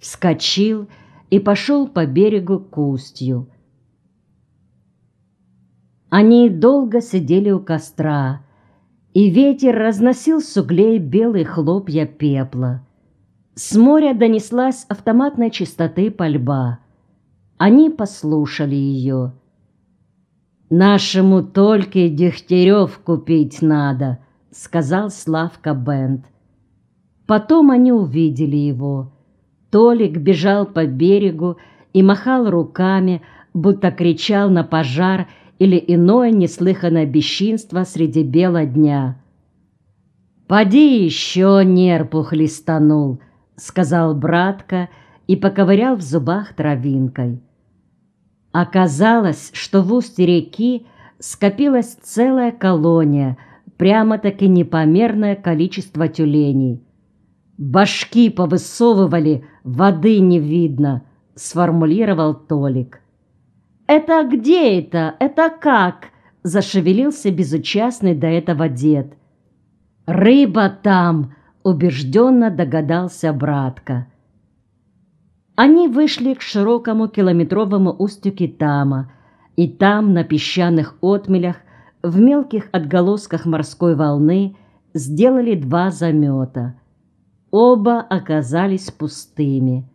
вскочил и пошел по берегу к устью. Они долго сидели у костра, и ветер разносил с углей белые хлопья пепла. С моря донеслась автоматной чистоты пальба. Они послушали ее. «Нашему только Дегтярев купить надо», — сказал Славка Бенд. Потом они увидели его. Толик бежал по берегу и махал руками, будто кричал на пожар или иное неслыханное бесчинство среди бела дня. «Поди еще нерпу хлестанул», — сказал братка и поковырял в зубах травинкой. Оказалось, что в устье реки скопилась целая колония, прямо-таки непомерное количество тюленей. «Башки повысовывали, воды не видно», — сформулировал Толик. «Это где это? Это как?» — зашевелился безучастный до этого дед. «Рыба там!» — убежденно догадался братка. Они вышли к широкому километровому устью Китама, и там, на песчаных отмелях, в мелких отголосках морской волны, сделали два замета. Оба оказались пустыми.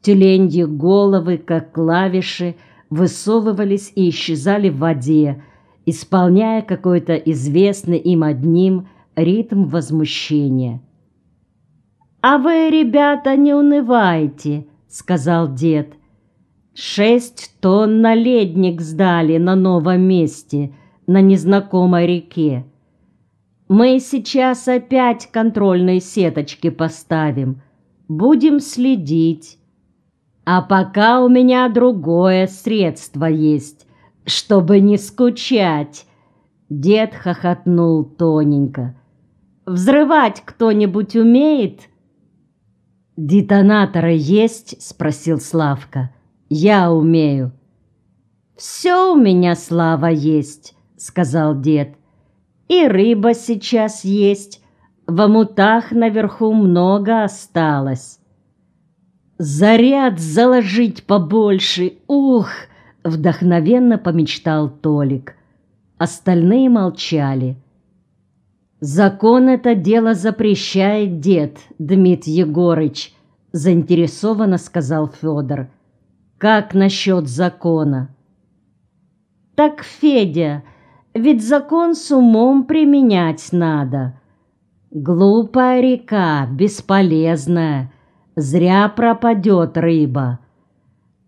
Тюленьи головы, как клавиши, высовывались и исчезали в воде, исполняя какой-то известный им одним ритм возмущения. «А вы, ребята, не унывайте!» — сказал дед. «Шесть тонн на ледник сдали на новом месте, на незнакомой реке. Мы сейчас опять контрольные сеточки поставим. Будем следить. А пока у меня другое средство есть, чтобы не скучать». Дед хохотнул тоненько. «Взрывать кто-нибудь умеет?» «Детонаторы есть?» — спросил Славка. «Я умею». «Все у меня, Слава, есть», — сказал дед. «И рыба сейчас есть. В омутах наверху много осталось». «Заряд заложить побольше! Ух!» — вдохновенно помечтал Толик. Остальные молчали. «Закон это дело запрещает, дед, Дмит Егорыч», — заинтересованно сказал Федор. «Как насчет закона?» «Так, Федя, ведь закон с умом применять надо. Глупая река, бесполезная, зря пропадет рыба.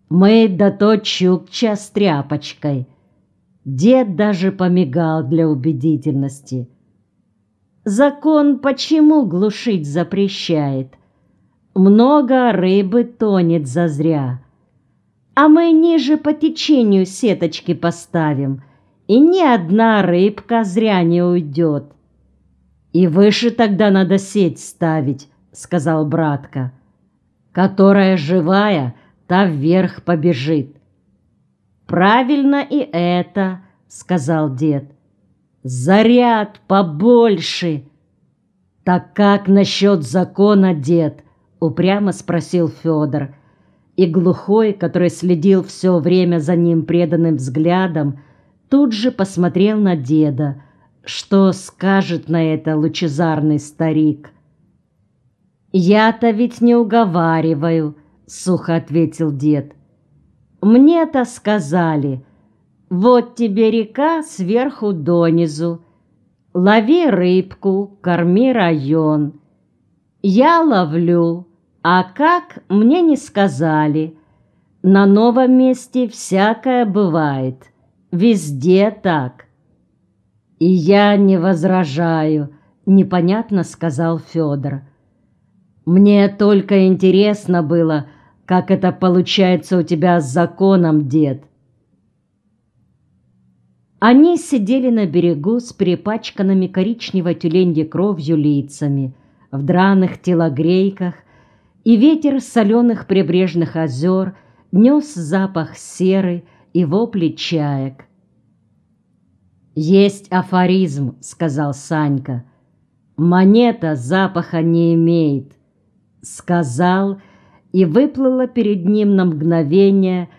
Мы да то чукча с тряпочкой». Дед даже помигал для убедительности — Закон почему глушить запрещает? Много рыбы тонет зазря. А мы ниже по течению сеточки поставим, и ни одна рыбка зря не уйдет. И выше тогда надо сеть ставить, сказал братка. Которая живая, та вверх побежит. Правильно и это, сказал дед. Заряд побольше. Так как насчет закона, дед? Упрямо спросил Федор. И глухой, который следил все время за ним преданным взглядом, тут же посмотрел на деда. Что скажет на это лучезарный старик? «Я-то ведь не уговариваю», — сухо ответил дед. «Мне-то сказали, вот тебе река сверху донизу. Лови рыбку, корми район. Я ловлю, а как, мне не сказали. На новом месте всякое бывает. Везде так. И я не возражаю, непонятно сказал Федор. Мне только интересно было, как это получается у тебя с законом, дед. Они сидели на берегу с перепачканными коричневой тюленьей кровью лицами, в драных телогрейках, и ветер соленых прибрежных озер нес запах серы и вопли чаек. «Есть афоризм», — сказал Санька. «Монета запаха не имеет», — сказал и выплыла перед ним на мгновение